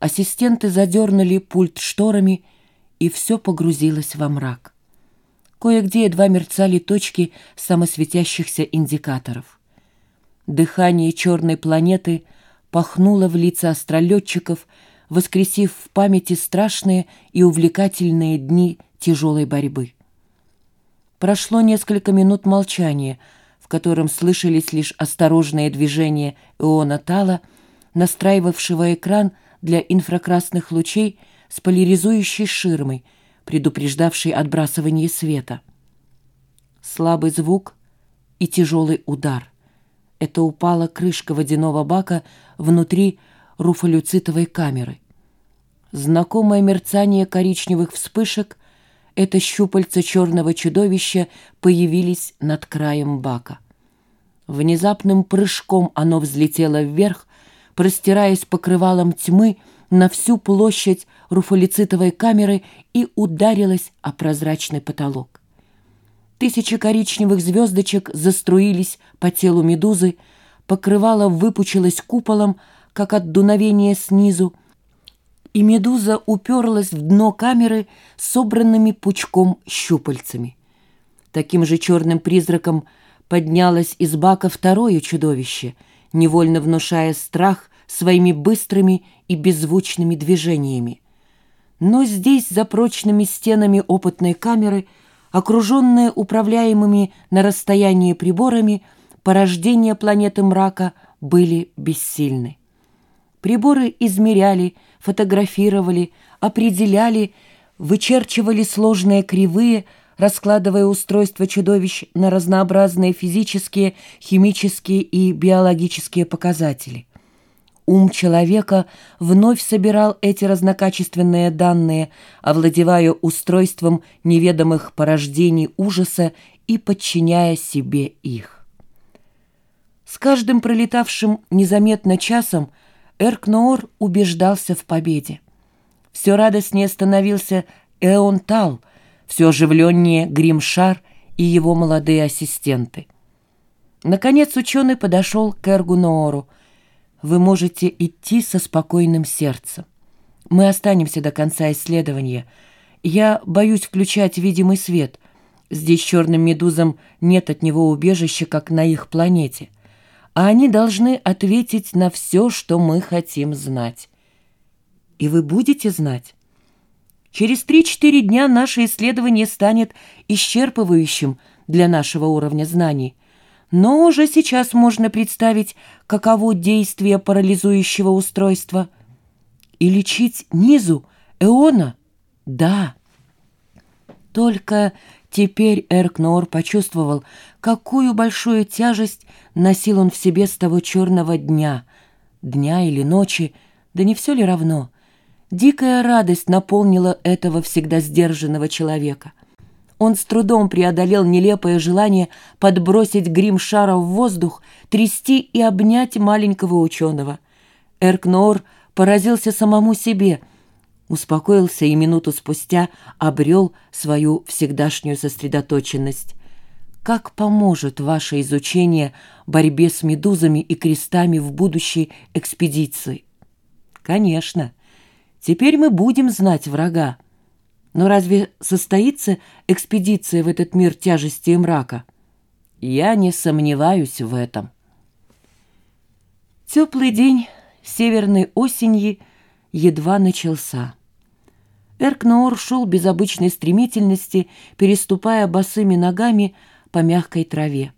Ассистенты задернули пульт шторами, и все погрузилось во мрак. Кое-где едва мерцали точки самосветящихся индикаторов. Дыхание черной планеты пахнуло в лица астролетчиков, воскресив в памяти страшные и увлекательные дни тяжелой борьбы. Прошло несколько минут молчания, в котором слышались лишь осторожные движения Иона Тала, настраивавшего экран для инфракрасных лучей с поляризующей ширмой, предупреждавшей отбрасывание света. Слабый звук и тяжелый удар. Это упала крышка водяного бака внутри руфолюцитовой камеры. Знакомое мерцание коричневых вспышек — это щупальца черного чудовища появились над краем бака. Внезапным прыжком оно взлетело вверх, простираясь покрывалом тьмы на всю площадь руфолицитовой камеры и ударилось о прозрачный потолок. Тысячи коричневых звездочек заструились по телу медузы, покрывало выпучилось куполом, как от дуновения снизу, и медуза уперлась в дно камеры собранными пучком щупальцами. Таким же черным призраком поднялось из бака второе чудовище, невольно внушая страх своими быстрыми и беззвучными движениями. Но здесь, за прочными стенами опытной камеры, окруженные управляемыми на расстоянии приборами, порождения планеты мрака были бессильны. Приборы измеряли, фотографировали, определяли, вычерчивали сложные кривые, раскладывая устройство чудовищ на разнообразные физические, химические и биологические показатели. Ум человека вновь собирал эти разнокачественные данные, овладевая устройством неведомых порождений ужаса и подчиняя себе их. С каждым пролетавшим незаметно часом Эркноор убеждался в победе. Все радостнее становился Эон Тал, все оживленнее Гримшар и его молодые ассистенты. Наконец ученый подошел к Эргуноору – вы можете идти со спокойным сердцем. Мы останемся до конца исследования. Я боюсь включать видимый свет. Здесь черным медузам нет от него убежища, как на их планете. А они должны ответить на все, что мы хотим знать. И вы будете знать. Через 3-4 дня наше исследование станет исчерпывающим для нашего уровня знаний. Но уже сейчас можно представить, каково действие парализующего устройства. И лечить низу, Эона? Да. Только теперь Эркноор почувствовал, какую большую тяжесть носил он в себе с того черного дня. Дня или ночи, да не все ли равно? Дикая радость наполнила этого всегда сдержанного человека. Он с трудом преодолел нелепое желание подбросить грим шара в воздух, трясти и обнять маленького ученого. Эркнор поразился самому себе, успокоился и минуту спустя обрел свою всегдашнюю сосредоточенность. Как поможет ваше изучение борьбе с медузами и крестами в будущей экспедиции? Конечно, теперь мы будем знать врага. Но разве состоится экспедиция в этот мир тяжести и мрака? Я не сомневаюсь в этом. Теплый день северной осеньи едва начался. Эркноор шел без обычной стремительности, переступая босыми ногами по мягкой траве.